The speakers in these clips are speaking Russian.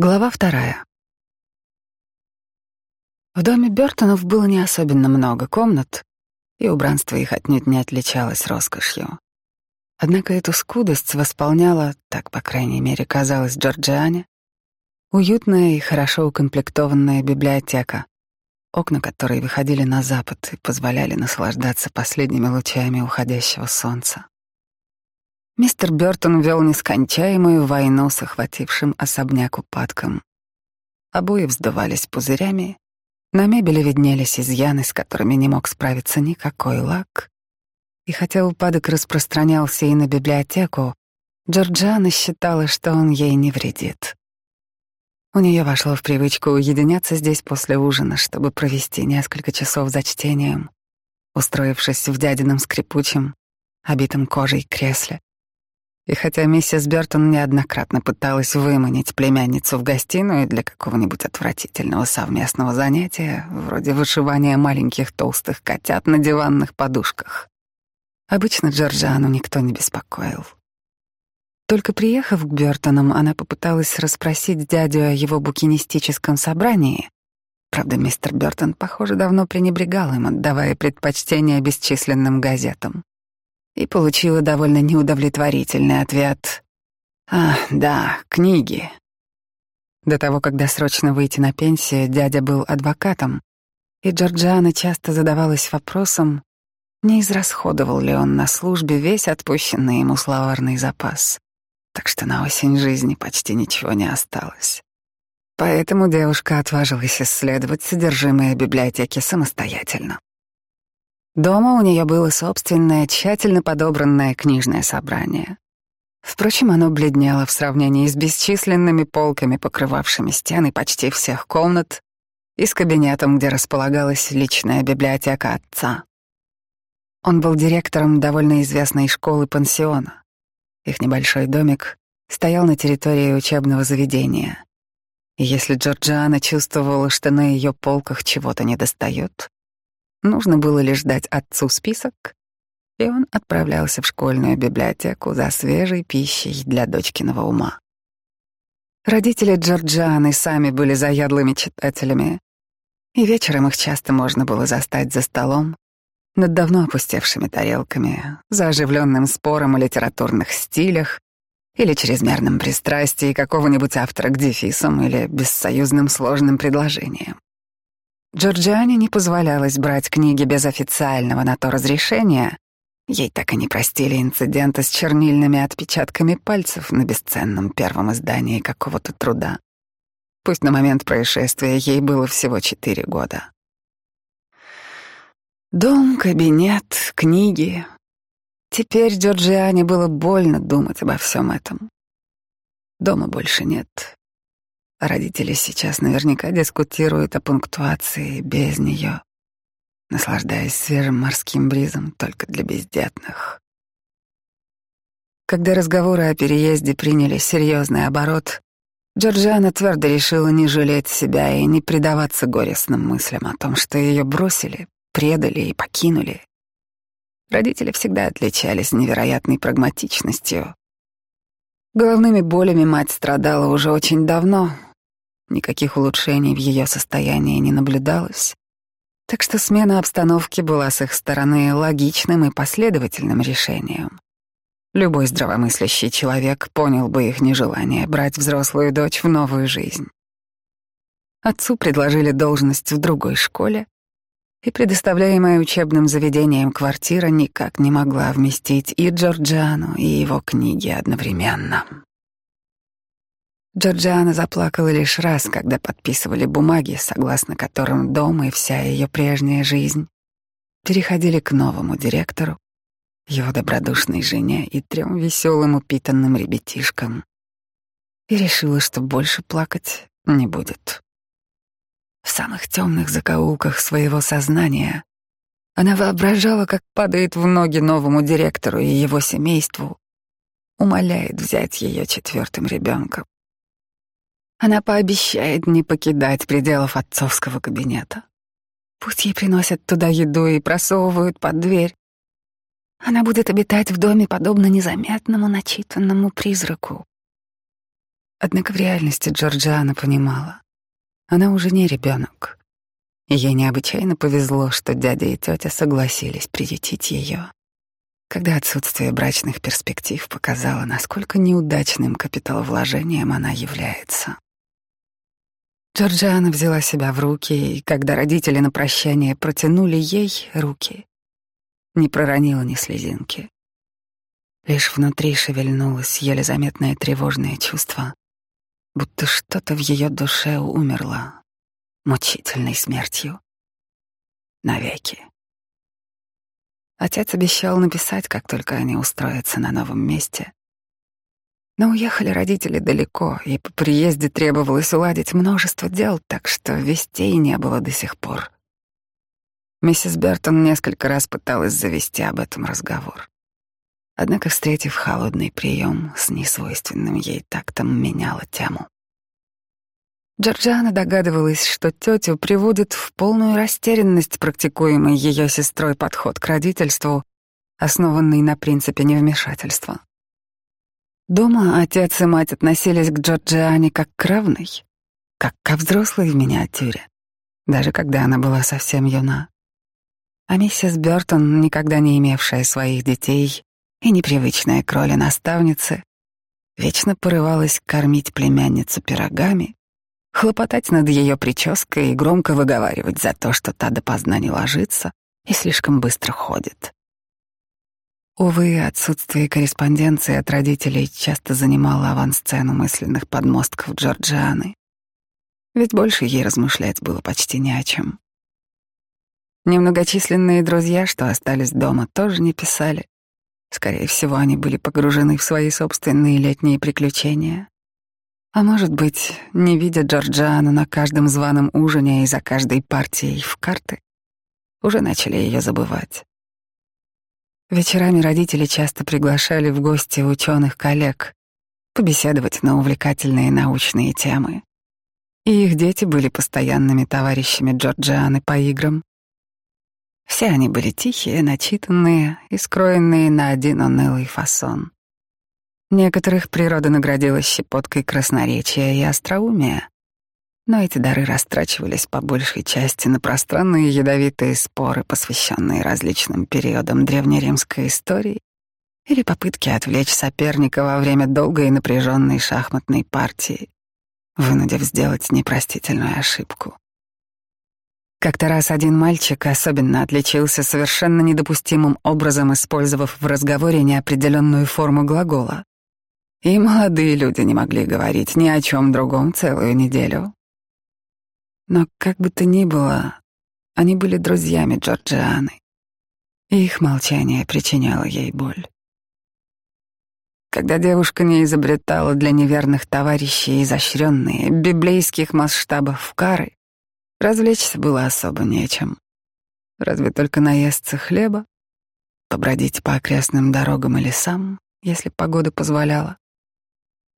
Глава вторая. В доме Бёртонов было не особенно много комнат, и убранство их отнюдь не отличалось роскошью. Однако эту скудость восполняла, так, по крайней мере, казалось Джорджиане, уютная и хорошо укомплектованная библиотека, окна которой выходили на запад и позволяли наслаждаться последними лучами уходящего солнца. Мистер Бёртон вел нескончаемую войну с охватившим особняк упадком. Обои вздувались пузырями, на мебели виднелись изъяны, с которыми не мог справиться никакой лак. И хотя упадок распространялся и на библиотеку, Джорджиана считала, что он ей не вредит. У нее вошло в привычку уединяться здесь после ужина, чтобы провести несколько часов за чтением, устроившись в дядином скрипучем, обитом кожей кресле. И хотя миссис Бёртон неоднократно пыталась выманить племянницу в гостиную для какого-нибудь отвратительного совместного занятия, вроде вышивания маленьких толстых котят на диванных подушках, обычно Джорджану никто не беспокоил. Только приехав к Бёртонам, она попыталась расспросить дядю о его букинистическом собрании. Правда, мистер Бёртон, похоже, давно пренебрегал им, отдавая предпочтение бесчисленным газетам и получила довольно неудовлетворительный ответ. «А, да, книги». До того, когда срочно выйти на пенсию, дядя был адвокатом, и Джорджиана часто задавалась вопросом, не израсходовал ли он на службе весь отпущенный ему словарный запас. Так что на осень жизни почти ничего не осталось. Поэтому девушка отважилась исследовать содержимое библиотеки самостоятельно. Дома у нее было собственное, тщательно подобранное книжное собрание. Впрочем, оно бледнело в сравнении с бесчисленными полками, покрывавшими стены почти всех комнат, и с кабинетом, где располагалась личная библиотека отца. Он был директором довольно известной школы-пансиона. Их небольшой домик стоял на территории учебного заведения. И если Джорджиана чувствовала, что на ее полках чего-то недостает, Нужно было лишь дать отцу список, и он отправлялся в школьную библиотеку за свежей пищей для дочкиного ума. Родители Джорджианы сами были заядлыми читателями, и вечером их часто можно было застать за столом, над давно опустевшими тарелками, за оживленным спором о литературных стилях или чрезмерном пристрастии какого-нибудь автора к дефисам или бессоюзным сложным предложениям. Джорджиане не позволялось брать книги без официального на то разрешения. Ей так и не простили инцидента с чернильными отпечатками пальцев на бесценном первом издании какого-то труда. Пусть на момент происшествия ей было всего четыре года. Дом, кабинет, книги. Теперь Джорджиане было больно думать обо всем этом. Дома больше нет. Родители сейчас наверняка дискутируют о пунктуации без нее, наслаждаясь свежим морским бризом только для бездетных. Когда разговоры о переезде приняли серьезный оборот, Джорджиана твердо решила не жалеть себя и не предаваться горестным мыслям о том, что ее бросили, предали и покинули. Родители всегда отличались невероятной прагматичностью. Головными болями мать страдала уже очень давно, Никаких улучшений в ее состоянии не наблюдалось, так что смена обстановки была с их стороны логичным и последовательным решением. Любой здравомыслящий человек понял бы их нежелание брать взрослую дочь в новую жизнь. Отцу предложили должность в другой школе, и предоставляемая учебным заведением квартира никак не могла вместить и Джорджану, и его книги одновременно. Джорджиана заплакала лишь раз, когда подписывали бумаги, согласно которым дом и вся ее прежняя жизнь переходили к новому директору, его добродушной жене и трем веселым упитанным ребятишкам. И решила, что больше плакать не будет. В самых темных закоулках своего сознания она воображала, как падает в ноги новому директору и его семейству, умоляет взять ее четвертым ребенком. Она пообещает не покидать пределов отцовского кабинета. Пусть ей приносят туда еду и просовывают под дверь. Она будет обитать в доме, подобно незаметному, начитанному призраку. Однако в реальности Джорджиана понимала, она уже не ребенок. Ей необычайно повезло, что дядя и тетя согласились приютить ее, когда отсутствие брачных перспектив показало, насколько неудачным капиталовложением она является. Джорджиана взяла себя в руки, и когда родители на прощание протянули ей руки, не проронила ни слезинки. Лишь внутри шевельнулось еле заметное тревожное чувство, будто что-то в ее душе умерло мучительной смертью. Навеки. Отец обещал написать, как только они устроятся на новом месте. Но уехали родители далеко, и по приезде требовалось уладить множество дел, так что вестей не было до сих пор. Миссис Бертон несколько раз пыталась завести об этом разговор. Однако, встретив холодный прием с несвойственным ей тактом, меняла тему. Джорджиана догадывалась, что тетю приводит в полную растерянность практикуемый ее сестрой подход к родительству, основанный на принципе невмешательства. Дома отец и мать относились к Джорджиане как к равной, как ко взрослой в миниатюре, даже когда она была совсем юна. А миссис Бёртон, никогда не имевшая своих детей и непривычная к роли наставницы, вечно порывалась кормить племянницу пирогами, хлопотать над ее прической и громко выговаривать за то, что та допоздна не ложится и слишком быстро ходит. Увы, отсутствие корреспонденции от родителей часто занимало авансцену мысленных подмостков Джорджианы. Ведь больше ей размышлять было почти не о чем. Немногочисленные друзья, что остались дома, тоже не писали. Скорее всего, они были погружены в свои собственные летние приключения. А может быть, не видя Джорджиану на каждом званом ужине и за каждой партией в карты, уже начали ее забывать. Вечерами родители часто приглашали в гости ученых коллег побеседовать на увлекательные научные темы. И их дети были постоянными товарищами Джорджианы по играм. Все они были тихие, начитанные и скроенные на один унылый фасон. Некоторых природа наградила щепоткой красноречия и остроумия, но эти дары растрачивались по большей части на пространные ядовитые споры, посвященные различным периодам древнеримской истории, или попытки отвлечь соперника во время долгой и напряженной шахматной партии, вынудив сделать непростительную ошибку. Как-то раз один мальчик особенно отличился совершенно недопустимым образом, использовав в разговоре неопределенную форму глагола. И молодые люди не могли говорить ни о чем другом целую неделю, но как бы то ни было, они были друзьями Джорджианы, и их молчание причиняло ей боль. Когда девушка не изобретала для неверных товарищей изощренные библейских масштабов кары, развлечься было особо нечем. Разве только наесться хлеба, побродить по окрестным дорогам и лесам, если погода позволяла,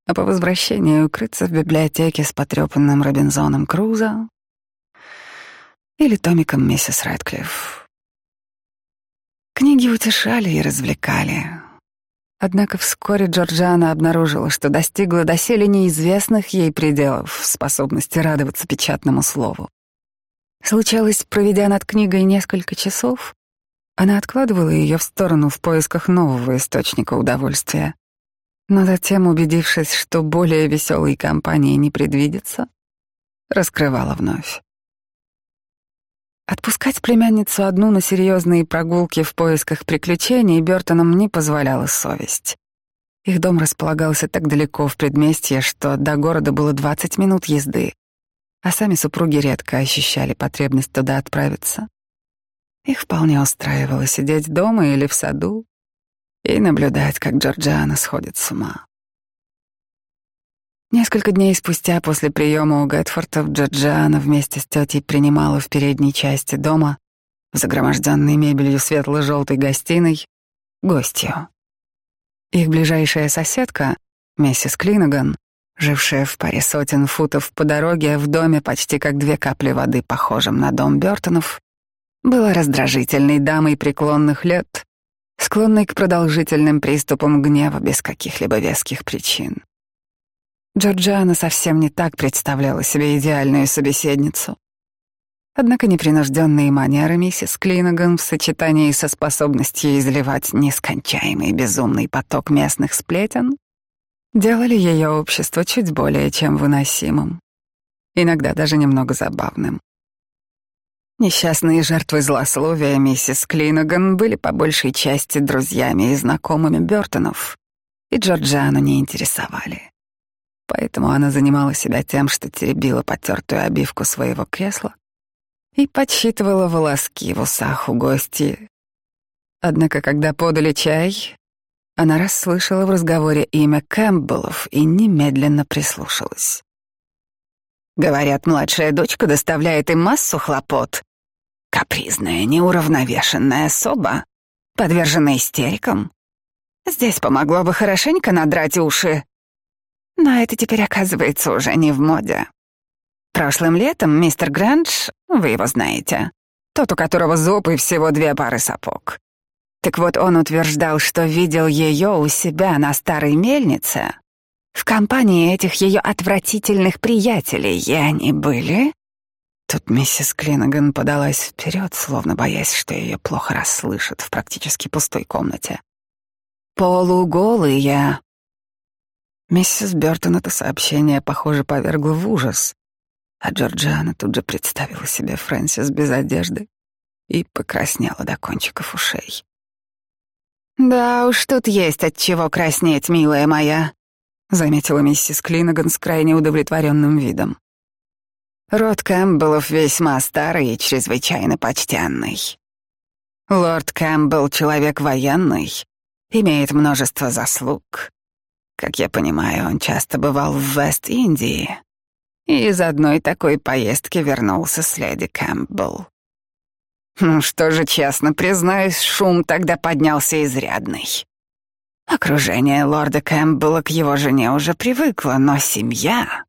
а по возвращении укрыться в библиотеке с потрепанным Робинзоном Крузо или томиком миссис Рэдклифф. Книги утешали и развлекали. Однако вскоре Джорджиана обнаружила, что достигла доселе неизвестных ей пределов способности радоваться печатному слову. Случалось, проведя над книгой несколько часов, она откладывала ее в сторону в поисках нового источника удовольствия. Но затем, убедившись, что более веселой компании не предвидится, раскрывала вновь. Отпускать племянницу одну на серьезные прогулки в поисках приключений Бёртонам не позволяла совесть. Их дом располагался так далеко в предместье, что до города было 20 минут езды, а сами супруги редко ощущали потребность туда отправиться. Их вполне устраивало сидеть дома или в саду и наблюдать, как Джорджиана сходит с ума. Несколько дней спустя после приема у Гэтфордов Джорджиана вместе с тетей принимала в передней части дома, в загроможденной мебелью светло-желтой гостиной, гостью. Их ближайшая соседка, миссис Клинаган, жившая в паре сотен футов по дороге в доме почти как две капли воды, похожем на дом Бёртонов, была раздражительной дамой преклонных лет, склонной к продолжительным приступам гнева без каких-либо веских причин. Джорджиана совсем не так представляла себе идеальную собеседницу. Однако непринужденные манеры миссис Клинаган в сочетании со способностью изливать нескончаемый безумный поток местных сплетен делали ее общество чуть более чем выносимым, иногда даже немного забавным. Несчастные жертвы злословия миссис Клинаган были по большей части друзьями и знакомыми Бёртонов, и Джорджиану не интересовали. Поэтому она занимала себя тем, что теребила потертую обивку своего кресла и подсчитывала волоски в усах у гостей. Однако, когда подали чай, она расслышала в разговоре имя Кэмпбеллов и немедленно прислушалась. Говорят, младшая дочка доставляет им массу хлопот. Капризная, неуравновешенная особа, подверженная истерикам. Здесь помогло бы хорошенько надрать уши. Но это теперь оказывается уже не в моде. Прошлым летом мистер Грэндж, вы его знаете, тот, у которого зуб всего две пары сапог. Так вот, он утверждал, что видел ее у себя на старой мельнице в компании этих ее отвратительных приятелей, и они были... Тут миссис Клинаган подалась вперед, словно боясь, что ее плохо расслышат в практически пустой комнате. «Полуголые!» Миссис Бёртон это сообщение, похоже, повергло в ужас. А Джорджиана тут же представила себе Фрэнсис без одежды и покраснела до кончиков ушей. «Да уж, тут есть от чего краснеть, милая моя», — заметила миссис Клинаган с крайне удовлетворенным видом. Род Кэмпбеллов весьма старый и чрезвычайно почтенный. Лорд Кэмпбелл — человек военный, имеет множество заслуг. Как я понимаю, он часто бывал в Вест-Индии, и из одной такой поездки вернулся с леди Кэмпбелл. Ну что же, честно признаюсь, шум тогда поднялся изрядный. Окружение лорда Кэмпбелла к его жене уже привыкло, но семья...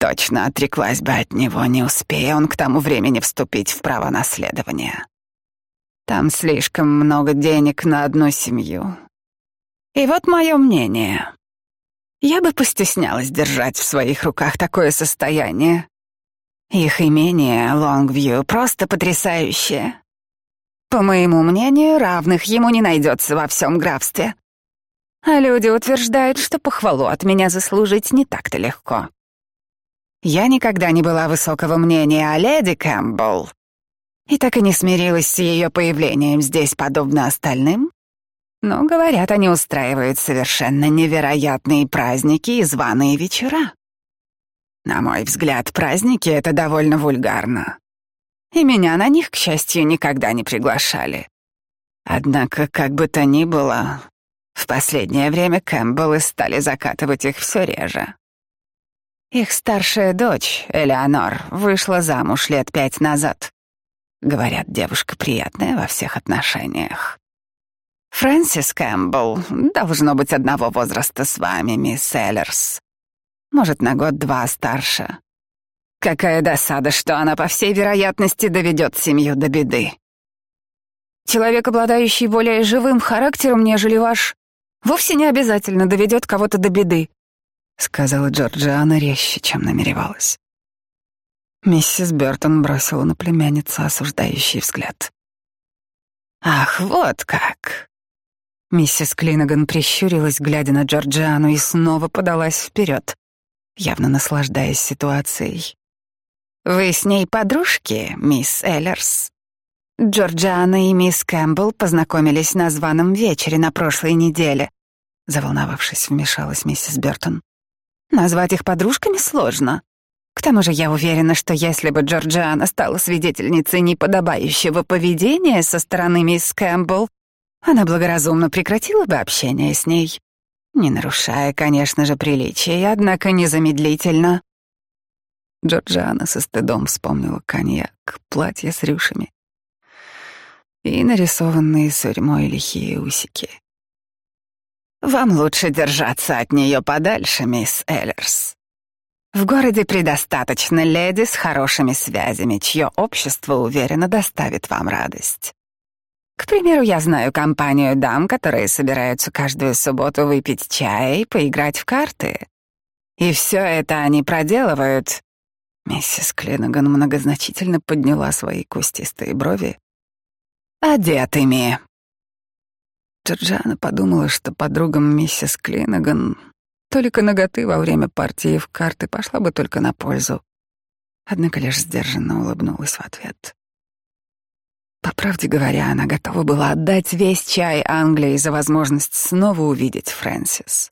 Точно отреклась бы от него, не успей он к тому времени вступить в права наследования. Там слишком много денег на одну семью. И вот мое мнение. Я бы постеснялась держать в своих руках такое состояние. Их имение Лонгвью просто потрясающее. По моему мнению, равных ему не найдется во всем графстве. А люди утверждают, что похвалу от меня заслужить не так-то легко. Я никогда не была высокого мнения о леди Кэмпбелл и так и не смирилась с ее появлением здесь, подобно остальным, но, говорят, они устраивают совершенно невероятные праздники и званые вечера. На мой взгляд, праздники — это довольно вульгарно. И меня на них, к счастью, никогда не приглашали. Однако, как бы то ни было, в последнее время Кэмпбеллы стали закатывать их все реже. Их старшая дочь, Элеонор, вышла замуж лет пять назад. Говорят, девушка приятная во всех отношениях. Фрэнсис Кэмпбелл должно быть одного возраста с вами, мисс Эллерс. Может, на год-два старше. Какая досада, что она, по всей вероятности, доведет семью до беды. Человек, обладающий более живым характером, нежели ваш, вовсе не обязательно доведет кого-то до беды, сказала Джорджиана резче, чем намеревалась. Миссис Бертон бросила на племянницу осуждающий взгляд. «Ах, вот как! Миссис Клинаган прищурилась, глядя на Джорджиану, и снова подалась вперед, явно наслаждаясь ситуацией. «Вы с ней подружки, мисс Эллерс?» Джорджиана и мисс Кэмпбелл познакомились на званом вечере на прошлой неделе. Заволновавшись, вмешалась миссис Бертон. Назвать их подружками сложно. К тому же я уверена, что если бы Джорджиана стала свидетельницей неподобающего поведения со стороны мисс Кэмпбелл, она благоразумно прекратила бы общение с ней, не нарушая, конечно же, приличий, однако незамедлительно. Джорджиана со стыдом вспомнила коньяк, платье с рюшами и нарисованные сурьмой лихие усики. «Вам лучше держаться от нее подальше, мисс Эллерс. В городе предостаточно леди с хорошими связями, чье общество уверенно доставит вам радость. К примеру, я знаю компанию дам, которые собираются каждую субботу выпить чай и поиграть в карты. И все это они проделывают. Миссис Клинаган многозначительно подняла свои кустистые брови. Одетыми. Джорджиана подумала, что подругам миссис Клинаган только ноготы во время партии в карты пошла бы только на пользу. Однако лишь сдержанно улыбнулась в ответ. По правде говоря, она готова была отдать весь чай Англии за возможность снова увидеть Фрэнсис.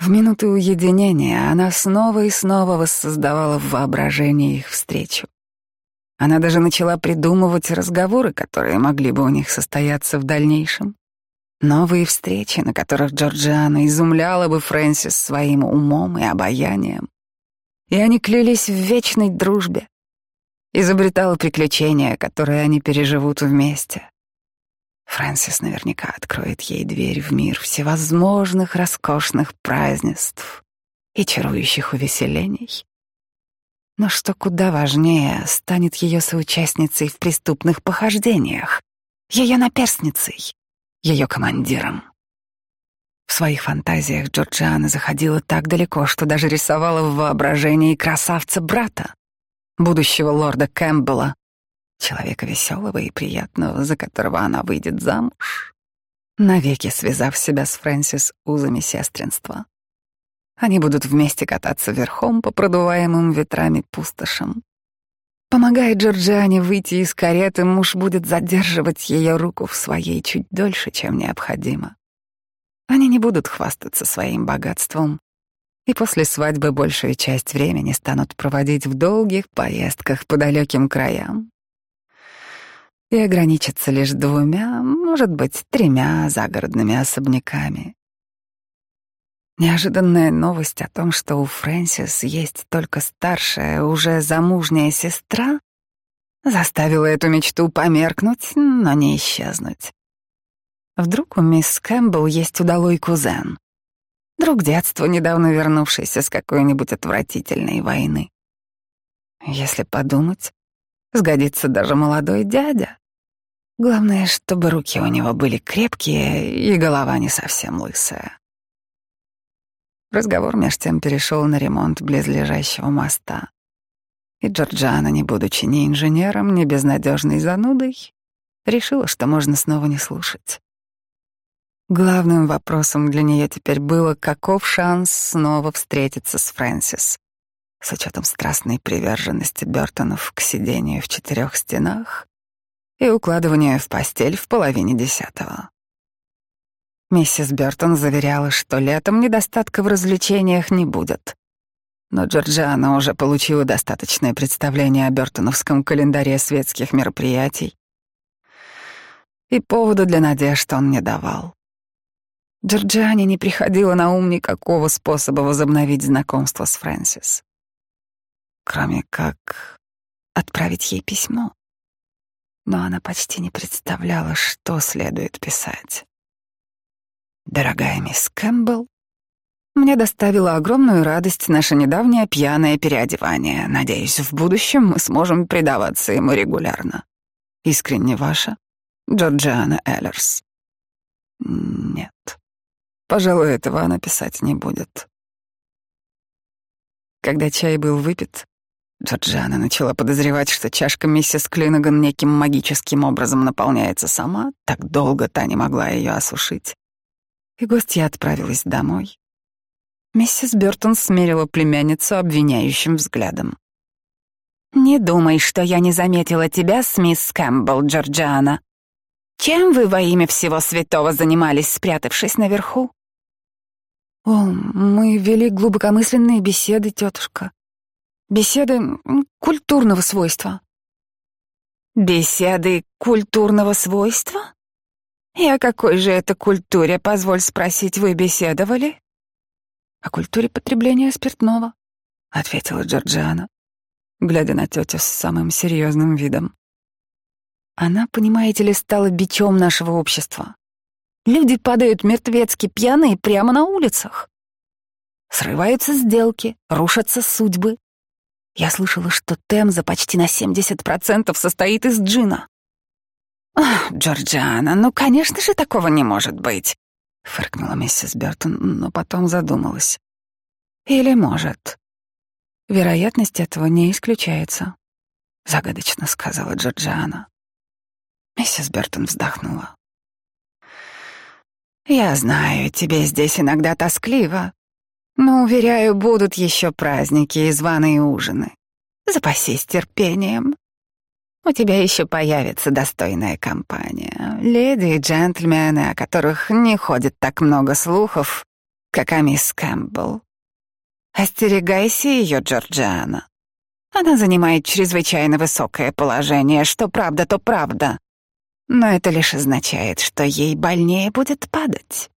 В минуты уединения она снова и снова воссоздавала в воображении их встречу. Она даже начала придумывать разговоры, которые могли бы у них состояться в дальнейшем. Новые встречи, на которых Джорджиана изумляла бы Фрэнсис своим умом и обаянием. И они клялись в вечной дружбе. Изобретала приключения, которые они переживут вместе. Фрэнсис наверняка откроет ей дверь в мир всевозможных роскошных празднеств и чарующих увеселений. Но что куда важнее, станет ее соучастницей в преступных похождениях, ее наперстницей, ее командиром. В своих фантазиях Джорджиана заходила так далеко, что даже рисовала в воображении красавца-брата, будущего лорда Кэмпбелла, человека веселого и приятного, за которого она выйдет замуж, навеки связав себя с Фрэнсис узами сестринства. Они будут вместе кататься верхом по продуваемым ветрами пустошам, Помогая Джорджиане выйти из кареты, муж будет задерживать ее руку в своей чуть дольше, чем необходимо. Они не будут хвастаться своим богатством, и после свадьбы большую часть времени станут проводить в долгих поездках по далеким краям. И ограничатся лишь двумя, может быть, тремя загородными особняками. Неожиданная новость о том, что у Фрэнсис есть только старшая, уже замужняя сестра, заставила эту мечту померкнуть, но не исчезнуть. Вдруг у мисс Кэмпбелл есть удалой кузен, друг детства, недавно вернувшийся с какой-нибудь отвратительной войны. Если подумать, сгодится даже молодой дядя. Главное, чтобы руки у него были крепкие и голова не совсем лысая. Разговор меж тем перешел на ремонт близлежащего моста. И Джорджана, не будучи ни инженером, ни безнадежной занудой, решила, что можно снова не слушать. Главным вопросом для нее теперь было, каков шанс снова встретиться с Фрэнсис, с учетом страстной приверженности Бертонов к сидению в четырех стенах и укладыванию в постель в половине десятого. Миссис Бертон заверяла, что летом недостатка в развлечениях не будет. Но Джорджиана уже получила достаточное представление о Бертоновском календаре светских мероприятий. И повода для надежд он не давал. Джорджиане не приходило на ум никакого способа возобновить знакомство с Фрэнсис. Кроме как отправить ей письмо. Но она почти не представляла, что следует писать. Дорогая мисс Кэмпбелл, мне доставило огромную радость наше недавнее пьяное переодевание. Надеюсь, в будущем мы сможем предаваться ему регулярно. Искренне ваша, Джорджиана Эллерс. Нет, пожалуй, этого она писать не будет. Когда чай был выпит, Джорджиана начала подозревать, что чашка миссис Клинаган неким магическим образом наполняется сама, так долго та не могла ее осушить и гостья отправилась домой. Миссис Бёртон смерила племянницу обвиняющим взглядом. «Не думай, что я не заметила тебя с мисс Кэмпбелл, Джорджиана. Чем вы во имя всего святого занимались, спрятавшись наверху?» «О, мы вели глубокомысленные беседы, тетушка. Беседы культурного свойства». «Беседы культурного свойства?» «И о какой же это культуре, позволь спросить, вы беседовали?» «О культуре потребления спиртного», — ответила Джорджиана, глядя на тетю с самым серьезным видом. «Она, понимаете ли, стала бичом нашего общества. Люди падают мертвецки пьяные прямо на улицах. Срываются сделки, рушатся судьбы. Я слышала, что Темза почти на 70% состоит из джина. «Ах, Джорджиана, ну, конечно же, такого не может быть», — фыркнула миссис Бертон, но потом задумалась. Или может. Вероятность этого не исключается, загадочно сказала Джорджиана. Миссис Бертон вздохнула. Я знаю, тебе здесь иногда тоскливо, но, уверяю, будут еще праздники и званые ужины. Запасись терпением. У тебя еще появится достойная компания. Леди и джентльмены, о которых не ходит так много слухов, как о мисс Кэмпбелл. Остерегайся ее, Джорджиана. Она занимает чрезвычайно высокое положение, что правда, то правда. Но это лишь означает, что ей больнее будет падать.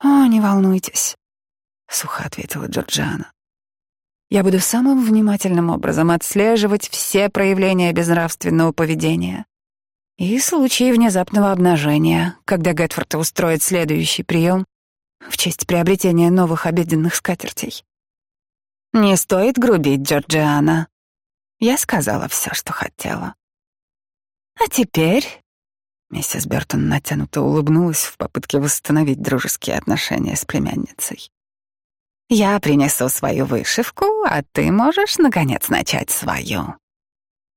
«О, не волнуйтесь», — сухо ответила Джорджиана. «Я буду самым внимательным образом отслеживать все проявления безнравственного поведения и случаи внезапного обнажения, когда Гэтфорд устроит следующий прием в честь приобретения новых обеденных скатертей. Не стоит грубить, Джорджиана. Я сказала все, что хотела. А теперь... Миссис Бертон натянуто улыбнулась в попытке восстановить дружеские отношения с племянницей. «Я принесу свою вышивку, а ты можешь, наконец, начать свою.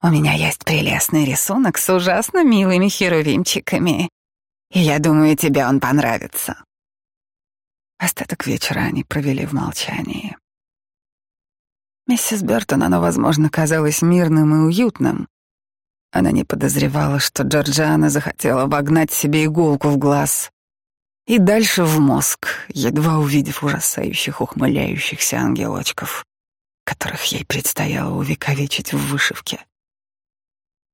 У меня есть прелестный рисунок с ужасно милыми херувимчиками, и я думаю, тебе он понравится». Остаток вечера они провели в молчании. Миссис Бертон оно, возможно, казалось мирным и уютным. Она не подозревала, что Джорджиана захотела вогнать себе иголку в глаз и дальше в мозг, едва увидев ужасающих ухмыляющихся ангелочков, которых ей предстояло увековечить в вышивке.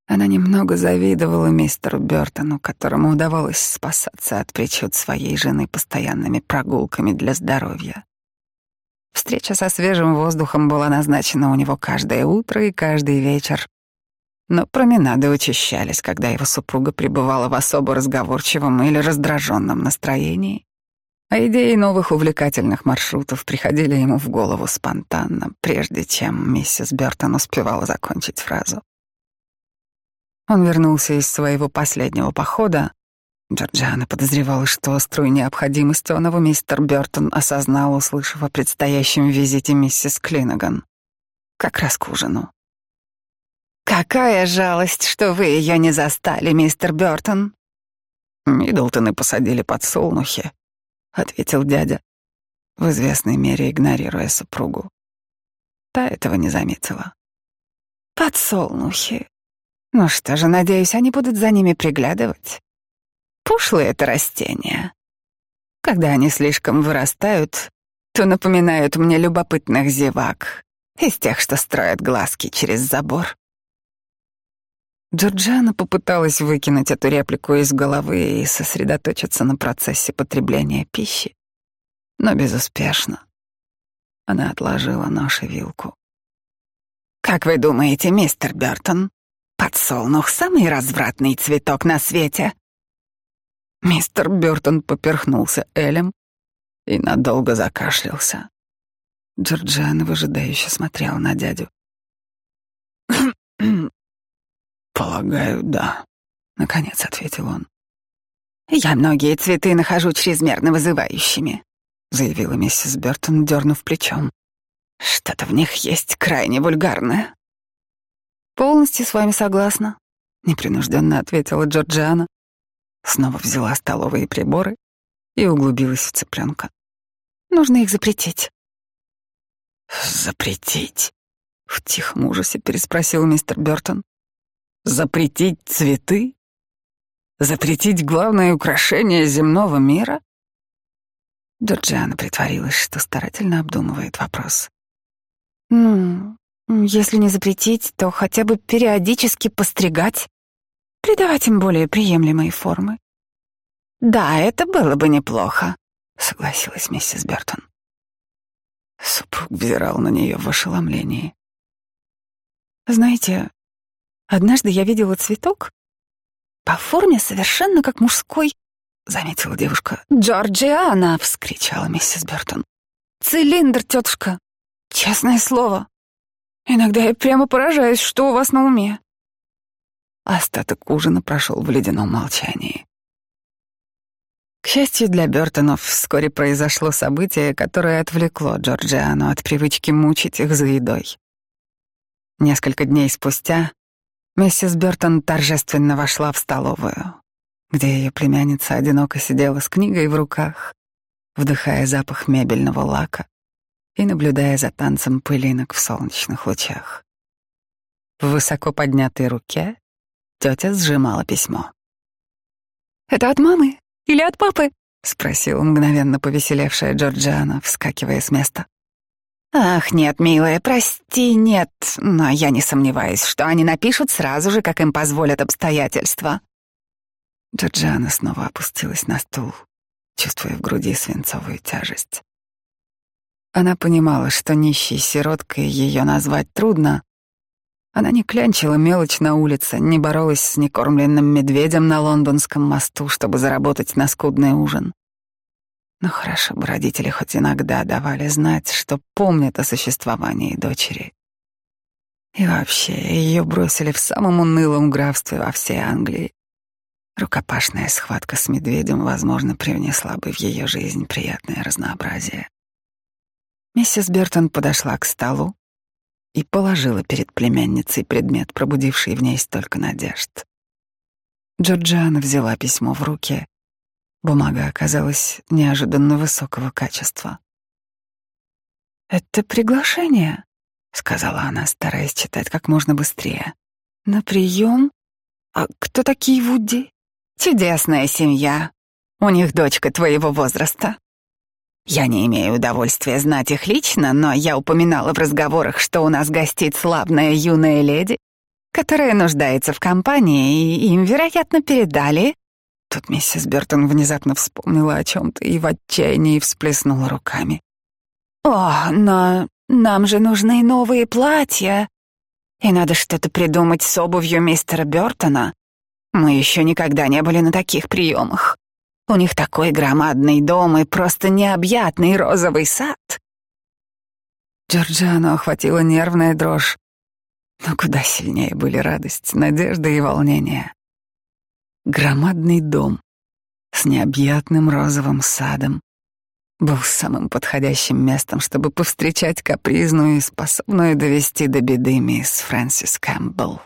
Она немного завидовала мистеру Бертону, которому удавалось спасаться от причуд своей жены постоянными прогулками для здоровья. Встреча со свежим воздухом была назначена у него каждое утро и каждый вечер. Но променады учащались, когда его супруга пребывала в особо разговорчивом или раздраженном настроении, а идеи новых увлекательных маршрутов приходили ему в голову спонтанно, прежде чем миссис Бертон успевала закончить фразу. Он вернулся из своего последнего похода, Джорджиана подозревала, что острую необходимость оного мистер Бертон осознал, услышав о предстоящем визите миссис Клинаган. Как раз к ужину. «Какая жалость, что вы ее не застали, мистер Бертон!» «Миддлтоны посадили подсолнухи», — ответил дядя, в известной мере игнорируя супругу. Та этого не заметила. «Подсолнухи. Ну что же, надеюсь, они будут за ними приглядывать. Пошлые это растения. Когда они слишком вырастают, то напоминают мне любопытных зевак, из тех, что строят глазки через забор. Джорджиана попыталась выкинуть эту реплику из головы и сосредоточиться на процессе потребления пищи, но безуспешно. Она отложила нож и вилку. «Как вы думаете, мистер Бертон, подсолнух — самый развратный цветок на свете?» Мистер Бёртон поперхнулся Элем и надолго закашлялся. Джорджиан выжидающе смотрел на дядю. «Полагаю, да», — наконец ответил он. «Я многие цветы нахожу чрезмерно вызывающими», — заявила миссис Бертон, дернув плечом. «Что-то в них есть крайне вульгарное». «Полностью с вами согласна», — непринужденно ответила Джорджиана, снова взяла столовые приборы и углубилась в цыпленка. Нужно их запретить. Запретить? В тихом ужасе переспросил мистер Бертон. Запретить цветы? Запретить главное украшение земного мира? Джорджиана притворилась, что старательно обдумывает вопрос. «Ну, если не запретить, то хотя бы периодически постригать придавать им более приемлемые формы. Да, это было бы неплохо, согласилась миссис Бертон. Супруг взирал на нее в ошеломлении. Знаете, однажды я видела цветок по форме совершенно как мужской, заметила девушка. Джорджиана, вскричала миссис Бертон. Цилиндр, тетушка. Честное слово. Иногда я прямо поражаюсь, что у вас на уме. Остаток ужина прошел в ледяном молчании. К счастью для Бертонов, вскоре произошло событие, которое отвлекло Джорджиану от привычки мучить их за едой. Несколько дней спустя миссис Бертон торжественно вошла в столовую, где ее племянница одиноко сидела с книгой в руках, вдыхая запах мебельного лака и наблюдая за танцем пылинок в солнечных лучах. В высоко поднятой руке тетя сжимала письмо. «Это от мамы или от папы?» — спросила мгновенно повеселевшая Джорджиана, вскакивая с места. «Ах, нет, милая, прости, нет, но я не сомневаюсь, что они напишут сразу же, как им позволят обстоятельства». Джорджиана снова опустилась на стул, чувствуя в груди свинцовую тяжесть. Она понимала, что нищей сироткой ее назвать трудно, она не клянчила мелочь на улице, не боролась с некормленным медведем на лондонском мосту, чтобы заработать на скудный ужин. Но хорошо бы родители хоть иногда давали знать, что помнят о существовании дочери. И вообще, ее бросили в самом унылом графстве во всей Англии. Рукопашная схватка с медведем, возможно, привнесла бы в ее жизнь приятное разнообразие. Миссис Бертон подошла к столу, и положила перед племянницей предмет, пробудивший в ней столько надежд. Джорджиана взяла письмо в руки. Бумага оказалась неожиданно высокого качества. «Это приглашение», — сказала она, стараясь читать как можно быстрее. «На прием? А кто такие Вуди?» «Чудесная семья. У них дочка твоего возраста. Я не имею удовольствия знать их лично, но я упоминала в разговорах, что у нас гостит славная юная леди, которая нуждается в компании, и им, вероятно, передали. Тут миссис Бертон внезапно вспомнила о чем-то и в отчаянии всплеснула руками. «О, но нам же нужны новые платья, и надо что-то придумать с обувью мистера Бертона. Мы еще никогда не были на таких приемах. У них такой громадный дом и просто необъятный розовый сад. Джорджиану охватила нервная дрожь, но куда сильнее были радость, надежда и волнение. Громадный дом с необъятным розовым садом был самым подходящим местом, чтобы повстречать капризную и способную довести до беды мисс Фрэнсис Кэмпбелл.